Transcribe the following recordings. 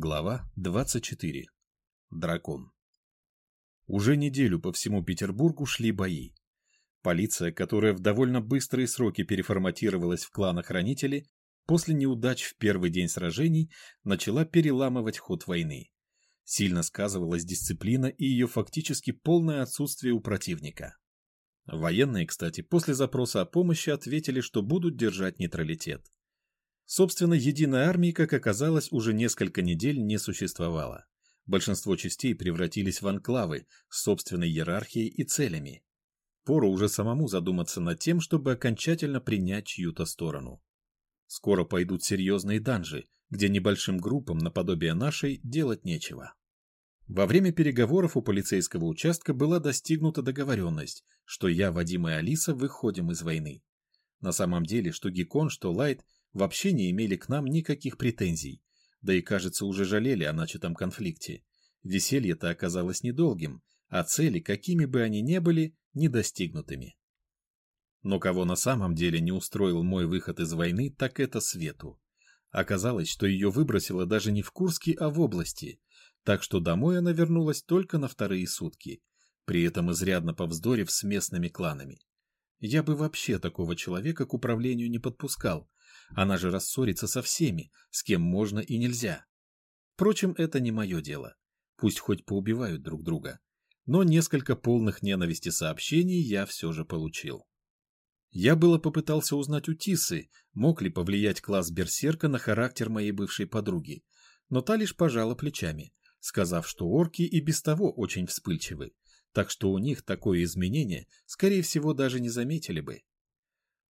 Глава 24. Дракон. Уже неделю по всему Петербургу шли бои. Полиция, которая в довольно быстрые сроки переформатировалась в кланохранители, после неудач в первый день сражений начала переламывать ход войны. Сильно сказывалась дисциплина и ее фактически полное отсутствие у противника. Военные, кстати, после запроса о помощи ответили, что будут держать нейтралитет. Собственно, единой армии, как оказалось, уже несколько недель не существовало. Большинство частей превратились в анклавы с собственной иерархией и целями. Пору уже самому задуматься над тем, чтобы окончательно принять чью-то сторону. Скоро пойдут серьезные данжи, где небольшим группам наподобие нашей делать нечего. Во время переговоров у полицейского участка была достигнута договоренность, что я, Вадим и Алиса выходим из войны. На самом деле, что Гекон, что Лайт – вообще не имели к нам никаких претензий, да и, кажется, уже жалели о начатом конфликте. Веселье-то оказалось недолгим, а цели, какими бы они ни были, недостигнутыми. Но кого на самом деле не устроил мой выход из войны, так это Свету. Оказалось, что ее выбросило даже не в Курске, а в области, так что домой она вернулась только на вторые сутки, при этом изрядно повздорив с местными кланами. Я бы вообще такого человека к управлению не подпускал, она же рассорится со всеми, с кем можно и нельзя. Впрочем, это не мое дело. Пусть хоть поубивают друг друга. Но несколько полных ненависти сообщений я все же получил. Я было попытался узнать у Тисы, мог ли повлиять класс Берсерка на характер моей бывшей подруги, но та лишь пожала плечами, сказав, что орки и без того очень вспыльчивы, так что у них такое изменение, скорее всего, даже не заметили бы.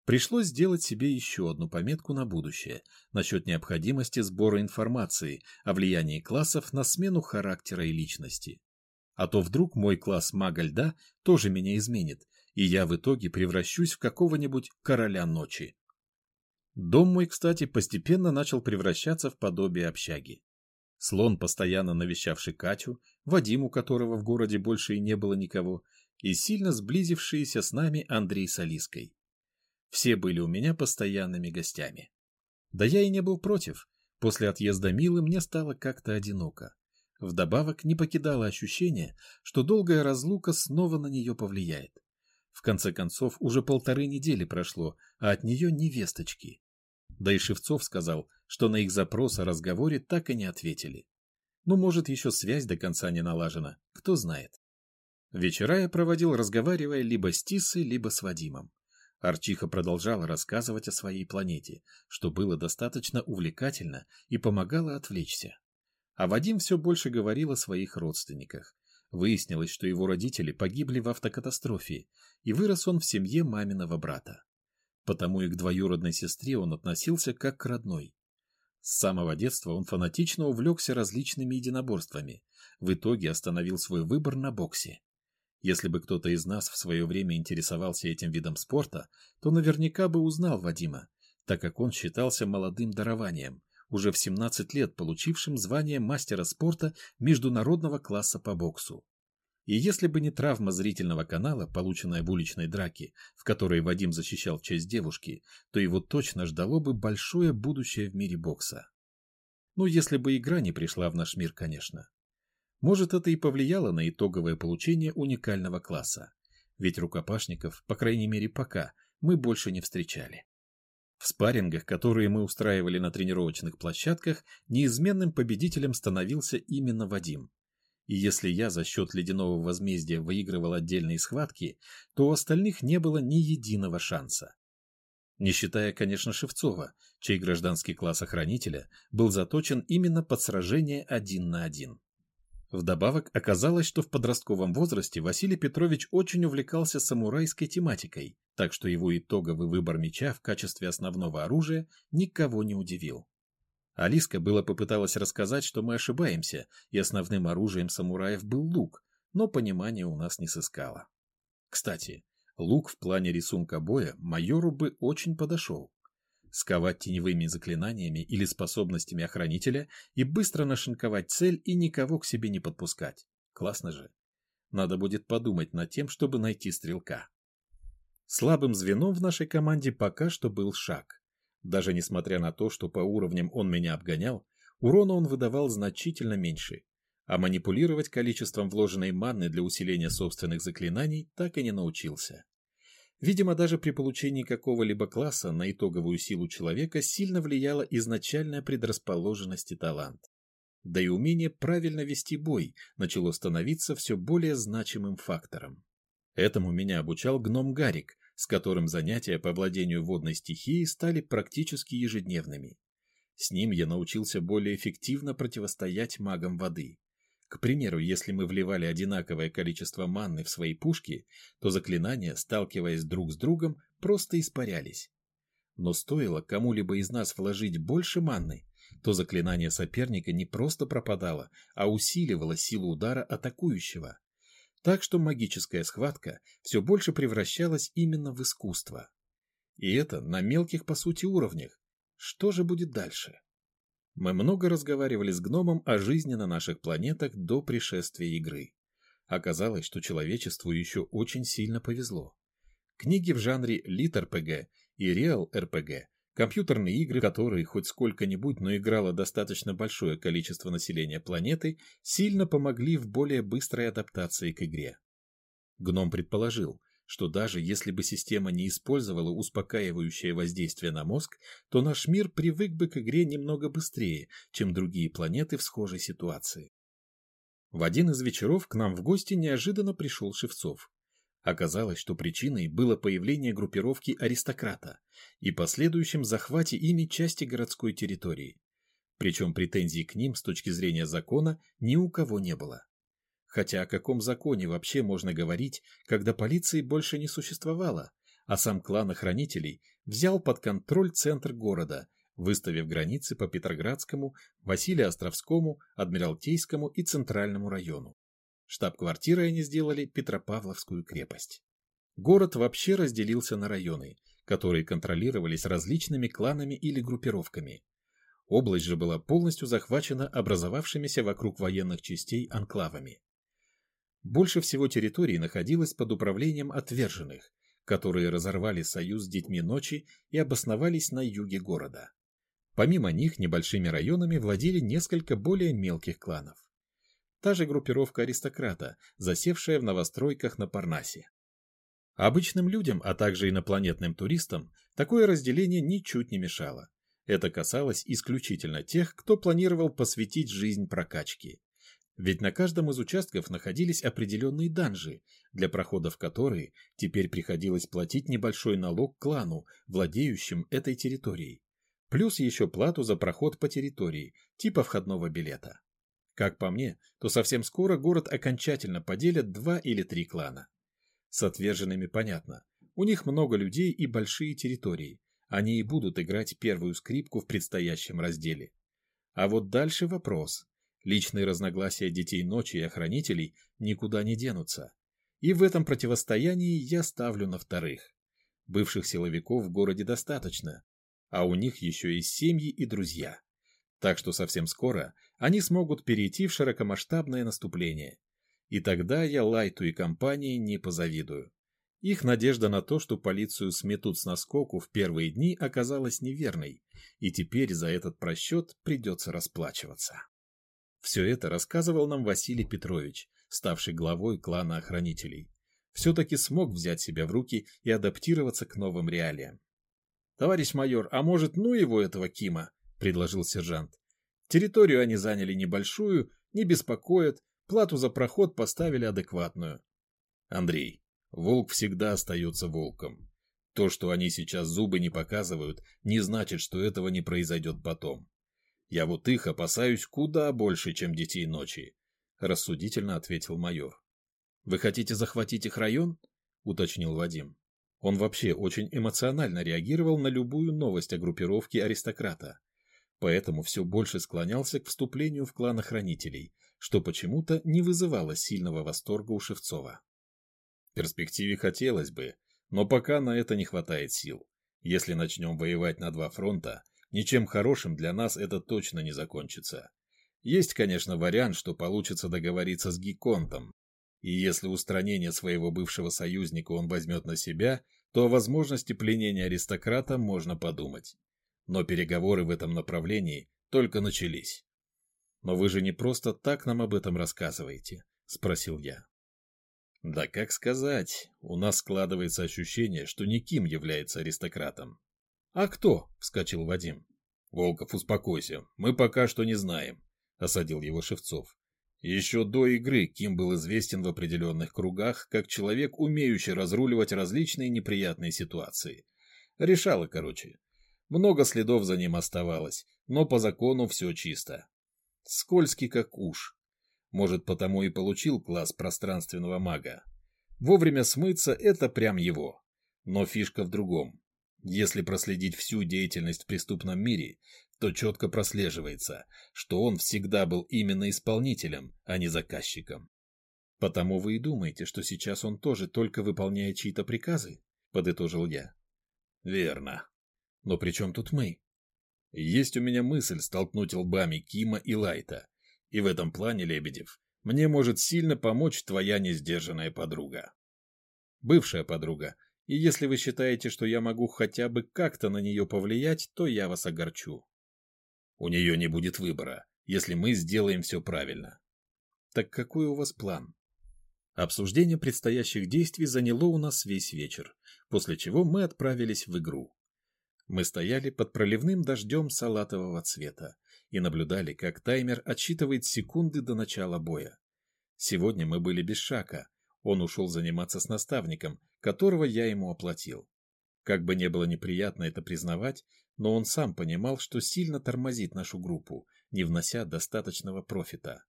Пришлось сделать себе еще одну пометку на будущее насчет необходимости сбора информации о влиянии классов на смену характера и личности. А то вдруг мой класс мага льда тоже меня изменит, и я в итоге превращусь в какого-нибудь короля ночи. Дом мой, кстати, постепенно начал превращаться в подобие общаги. Слон, постоянно навещавший Катю, Вадим, у которого в городе больше и не было никого, и сильно сблизившиеся с нами Андрей с Алиской. Все были у меня постоянными гостями. Да я и не был против. После отъезда Милы мне стало как-то одиноко. Вдобавок не покидало ощущение, что долгая разлука снова на нее повлияет. В конце концов, уже полторы недели прошло, а от нее невесточки. Да и Шевцов сказал, что на их запрос о разговоре так и не ответили. Ну, может, еще связь до конца не налажена, кто знает. Вечера я проводил, разговаривая либо с Тисой, либо с Вадимом. Арчиха продолжала рассказывать о своей планете, что было достаточно увлекательно и помогало отвлечься. А Вадим все больше говорил о своих родственниках. Выяснилось, что его родители погибли в автокатастрофе, и вырос он в семье маминого брата. Потому и к двоюродной сестре он относился как к родной. С самого детства он фанатично увлекся различными единоборствами, в итоге остановил свой выбор на боксе. Если бы кто-то из нас в свое время интересовался этим видом спорта, то наверняка бы узнал Вадима, так как он считался молодым дарованием, уже в 17 лет получившим звание мастера спорта международного класса по боксу. И если бы не травма зрительного канала, полученная в уличной драке, в которой Вадим защищал честь девушки, то его точно ждало бы большое будущее в мире бокса. Ну, если бы игра не пришла в наш мир, конечно. Может, это и повлияло на итоговое получение уникального класса. Ведь рукопашников, по крайней мере пока, мы больше не встречали. В спаррингах, которые мы устраивали на тренировочных площадках, неизменным победителем становился именно Вадим. И если я за счет ледяного возмездия выигрывал отдельные схватки, то у остальных не было ни единого шанса. Не считая, конечно, Шевцова, чей гражданский класс охранителя был заточен именно под сражение один на один. Вдобавок оказалось, что в подростковом возрасте Василий Петрович очень увлекался самурайской тематикой, так что его итоговый выбор меча в качестве основного оружия никого не удивил. Алиска было попыталась рассказать, что мы ошибаемся, и основным оружием самураев был лук, но понимания у нас не сыскало. Кстати, лук в плане рисунка боя майору бы очень подошел сковать теневыми заклинаниями или способностями охранителя и быстро нашинковать цель и никого к себе не подпускать. Классно же. Надо будет подумать над тем, чтобы найти стрелка. Слабым звеном в нашей команде пока что был шаг. Даже несмотря на то, что по уровням он меня обгонял, урона он выдавал значительно меньше, а манипулировать количеством вложенной манны для усиления собственных заклинаний так и не научился. Видимо, даже при получении какого-либо класса на итоговую силу человека сильно влияла изначальная предрасположенность и талант. Да и умение правильно вести бой начало становиться все более значимым фактором. Этому меня обучал гном Гарик, с которым занятия по владению водной стихией стали практически ежедневными. С ним я научился более эффективно противостоять магам воды. К примеру, если мы вливали одинаковое количество манны в свои пушки, то заклинания, сталкиваясь друг с другом, просто испарялись. Но стоило кому-либо из нас вложить больше манны, то заклинание соперника не просто пропадало, а усиливало силу удара атакующего. Так что магическая схватка все больше превращалась именно в искусство. И это на мелких по сути уровнях. Что же будет дальше? Мы много разговаривали с гномом о жизни на наших планетах до пришествия игры. Оказалось, что человечеству еще очень сильно повезло. Книги в жанре лит-РПГ и реал-РПГ, компьютерные игры, которые хоть сколько-нибудь, но играло достаточно большое количество населения планеты, сильно помогли в более быстрой адаптации к игре. Гном предположил, что даже если бы система не использовала успокаивающее воздействие на мозг, то наш мир привык бы к игре немного быстрее, чем другие планеты в схожей ситуации. В один из вечеров к нам в гости неожиданно пришел Шевцов. Оказалось, что причиной было появление группировки аристократа и последующем захвате ими части городской территории. Причем претензий к ним с точки зрения закона ни у кого не было. Хотя о каком законе вообще можно говорить, когда полиции больше не существовало, а сам клан охранителей взял под контроль центр города, выставив границы по Петроградскому, Василия-Островскому, Адмиралтейскому и Центральному району. Штаб-квартирой они сделали Петропавловскую крепость. Город вообще разделился на районы, которые контролировались различными кланами или группировками. Область же была полностью захвачена образовавшимися вокруг военных частей анклавами. Больше всего территории находилось под управлением отверженных, которые разорвали союз с детьми ночи и обосновались на юге города. Помимо них небольшими районами владели несколько более мелких кланов. Та же группировка аристократа, засевшая в новостройках на Парнасе. Обычным людям, а также инопланетным туристам, такое разделение ничуть не мешало. Это касалось исключительно тех, кто планировал посвятить жизнь прокачке. Ведь на каждом из участков находились определенные данжи, для прохода в которые теперь приходилось платить небольшой налог клану, владеющим этой территорией. Плюс еще плату за проход по территории, типа входного билета. Как по мне, то совсем скоро город окончательно поделят два или три клана. С отверженными понятно. У них много людей и большие территории. Они и будут играть первую скрипку в предстоящем разделе. А вот дальше вопрос. Личные разногласия детей ночи и охранителей никуда не денутся. И в этом противостоянии я ставлю на вторых. Бывших силовиков в городе достаточно, а у них еще и семьи и друзья. Так что совсем скоро они смогут перейти в широкомасштабное наступление. И тогда я Лайту и компании не позавидую. Их надежда на то, что полицию сметут с наскоку в первые дни, оказалась неверной, и теперь за этот просчет придется расплачиваться. Все это рассказывал нам Василий Петрович, ставший главой клана охранителей. Все-таки смог взять себя в руки и адаптироваться к новым реалиям. «Товарищ майор, а может, ну его этого Кима?» — предложил сержант. «Территорию они заняли небольшую, не беспокоят, плату за проход поставили адекватную». «Андрей, волк всегда остается волком. То, что они сейчас зубы не показывают, не значит, что этого не произойдет потом. Я вот их опасаюсь куда больше, чем детей ночи, — рассудительно ответил майор. — Вы хотите захватить их район? — уточнил Вадим. Он вообще очень эмоционально реагировал на любую новость о группировке аристократа, поэтому все больше склонялся к вступлению в клан охранителей, что почему-то не вызывало сильного восторга у Шевцова. В перспективе хотелось бы, но пока на это не хватает сил. Если начнем воевать на два фронта, Ничем хорошим для нас это точно не закончится. Есть, конечно, вариант, что получится договориться с Гиконтом. И если устранение своего бывшего союзника он возьмет на себя, то о возможности пленения аристократа можно подумать. Но переговоры в этом направлении только начались. Но вы же не просто так нам об этом рассказываете, спросил я. Да как сказать, у нас складывается ощущение, что Никим является аристократом. А кто? вскочил Вадим. Волков, успокойся, мы пока что не знаем, осадил его Шевцов. Еще до игры Ким был известен в определенных кругах как человек, умеющий разруливать различные неприятные ситуации. Решало, короче. Много следов за ним оставалось, но по закону все чисто. Скользкий как уж. Может, потому и получил класс пространственного мага. Вовремя смыться – это прям его. Но фишка в другом. Если проследить всю деятельность в преступном мире, то четко прослеживается, что он всегда был именно исполнителем, а не заказчиком. «Потому вы и думаете, что сейчас он тоже только выполняет чьи-то приказы?» – подытожил я. «Верно. Но при чем тут мы?» «Есть у меня мысль столкнуть лбами Кима и Лайта, и в этом плане, Лебедев, мне может сильно помочь твоя несдержанная подруга». «Бывшая подруга», и если вы считаете, что я могу хотя бы как-то на нее повлиять, то я вас огорчу. У нее не будет выбора, если мы сделаем все правильно. Так какой у вас план? Обсуждение предстоящих действий заняло у нас весь вечер, после чего мы отправились в игру. Мы стояли под проливным дождем салатового цвета и наблюдали, как таймер отсчитывает секунды до начала боя. Сегодня мы были без шака, он ушел заниматься с наставником, которого я ему оплатил. Как бы не было неприятно это признавать, но он сам понимал, что сильно тормозит нашу группу, не внося достаточного профита.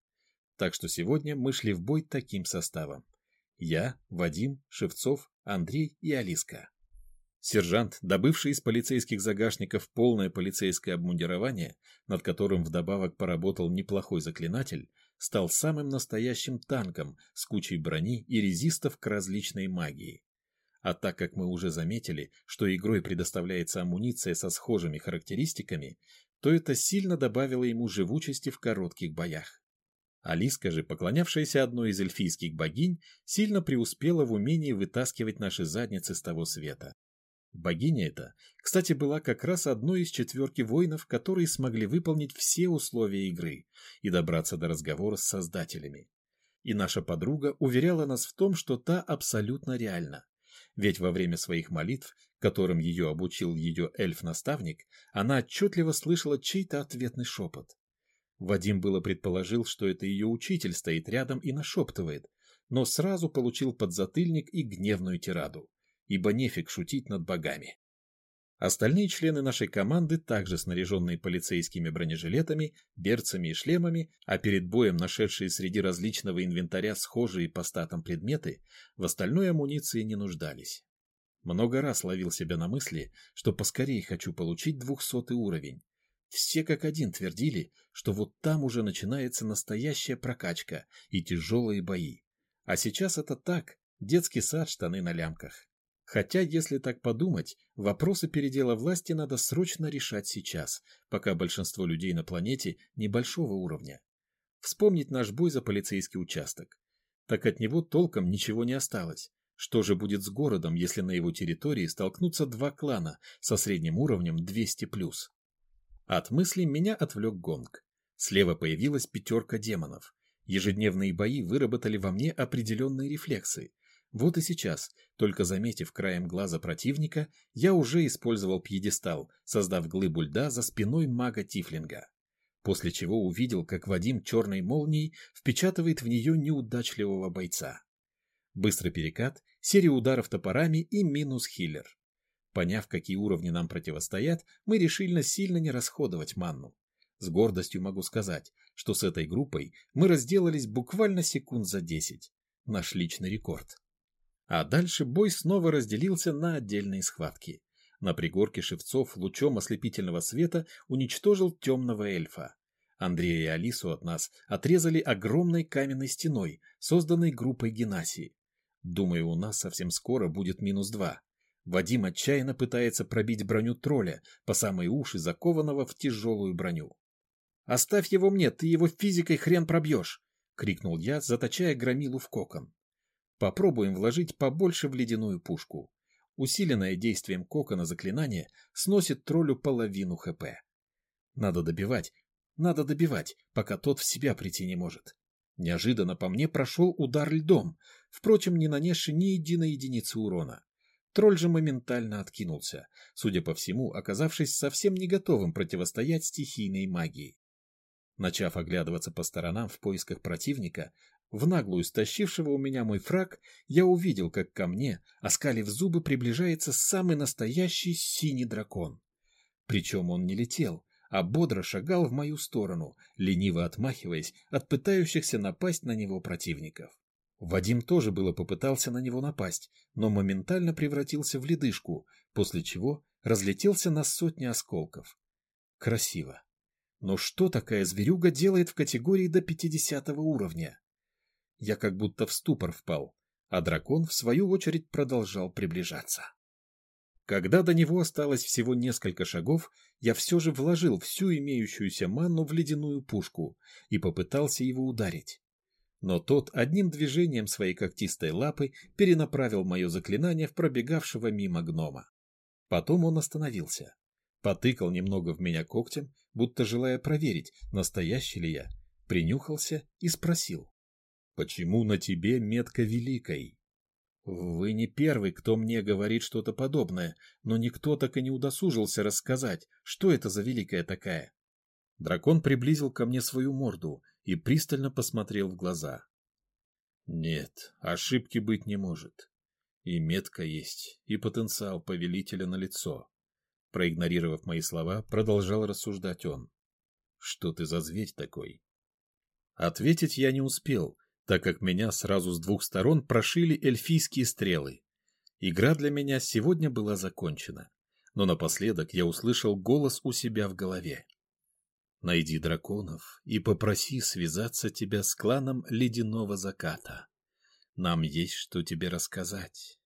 Так что сегодня мы шли в бой таким составом. Я, Вадим, Шевцов, Андрей и Алиска. Сержант, добывший из полицейских загашников полное полицейское обмундирование, над которым вдобавок поработал неплохой заклинатель, стал самым настоящим танком с кучей брони и резистов к различной магии. А так как мы уже заметили, что игрой предоставляется амуниция со схожими характеристиками, то это сильно добавило ему живучести в коротких боях. Алиска же, поклонявшаяся одной из эльфийских богинь, сильно преуспела в умении вытаскивать наши задницы с того света. Богиня эта, кстати, была как раз одной из четверки воинов, которые смогли выполнить все условия игры и добраться до разговора с создателями. И наша подруга уверяла нас в том, что та абсолютно реальна. Ведь во время своих молитв, которым ее обучил ее эльф-наставник, она отчетливо слышала чей-то ответный шепот. Вадим было предположил, что это ее учитель стоит рядом и нашептывает, но сразу получил подзатыльник и гневную тираду ибо нефиг шутить над богами. Остальные члены нашей команды, также снаряженные полицейскими бронежилетами, берцами и шлемами, а перед боем нашедшие среди различного инвентаря схожие по статам предметы, в остальной амуниции не нуждались. Много раз ловил себя на мысли, что поскорее хочу получить двухсотый уровень. Все как один твердили, что вот там уже начинается настоящая прокачка и тяжелые бои. А сейчас это так, детский сад, штаны на лямках. Хотя, если так подумать, вопросы передела власти надо срочно решать сейчас, пока большинство людей на планете небольшого уровня. Вспомнить наш бой за полицейский участок. Так от него толком ничего не осталось. Что же будет с городом, если на его территории столкнутся два клана со средним уровнем 200+. От мыслей меня отвлек гонг. Слева появилась пятерка демонов. Ежедневные бои выработали во мне определенные рефлексы. Вот и сейчас, только заметив краем глаза противника, я уже использовал пьедестал, создав глыбу льда за спиной мага Тифлинга. После чего увидел, как Вадим черной молнией впечатывает в нее неудачливого бойца. Быстрый перекат, серия ударов топорами и минус хиллер. Поняв, какие уровни нам противостоят, мы решили сильно не расходовать манну. С гордостью могу сказать, что с этой группой мы разделались буквально секунд за десять. Наш личный рекорд. А дальше бой снова разделился на отдельные схватки. На пригорке Шевцов лучом ослепительного света уничтожил темного эльфа. Андрея и Алису от нас отрезали огромной каменной стеной, созданной группой Генасии. Думаю, у нас совсем скоро будет минус два. Вадим отчаянно пытается пробить броню тролля, по самые уши закованного в тяжелую броню. «Оставь его мне, ты его физикой хрен пробьешь!» — крикнул я, заточая громилу в кокон. Попробуем вложить побольше в ледяную пушку. Усиленное действием кокона заклинание сносит троллю половину ХП. Надо добивать. Надо добивать, пока тот в себя прийти не может. Неожиданно по мне прошел удар льдом, впрочем, не нанесший ни единой единицы урона. Тролль же моментально откинулся, судя по всему, оказавшись совсем не готовым противостоять стихийной магии. Начав оглядываться по сторонам в поисках противника, в наглую стащившего у меня мой фраг, я увидел, как ко мне, оскалив зубы, приближается самый настоящий синий дракон. Причем он не летел, а бодро шагал в мою сторону, лениво отмахиваясь от пытающихся напасть на него противников. Вадим тоже было попытался на него напасть, но моментально превратился в ледышку, после чего разлетелся на сотни осколков. Красиво. Но что такая зверюга делает в категории до 50 уровня? Я как будто в ступор впал, а дракон, в свою очередь, продолжал приближаться. Когда до него осталось всего несколько шагов, я все же вложил всю имеющуюся манну в ледяную пушку и попытался его ударить. Но тот одним движением своей когтистой лапы перенаправил мое заклинание в пробегавшего мимо гнома. Потом он остановился, потыкал немного в меня когтем, будто желая проверить, настоящий ли я, принюхался и спросил. «Почему на тебе метка великой?» «Вы не первый, кто мне говорит что-то подобное, но никто так и не удосужился рассказать, что это за великая такая». Дракон приблизил ко мне свою морду и пристально посмотрел в глаза. «Нет, ошибки быть не может. И метка есть, и потенциал повелителя на лицо. Проигнорировав мои слова, продолжал рассуждать он. «Что ты за зверь такой?» Ответить я не успел, так как меня сразу с двух сторон прошили эльфийские стрелы. Игра для меня сегодня была закончена, но напоследок я услышал голос у себя в голове. «Найди драконов и попроси связаться тебя с кланом Ледяного Заката. Нам есть что тебе рассказать».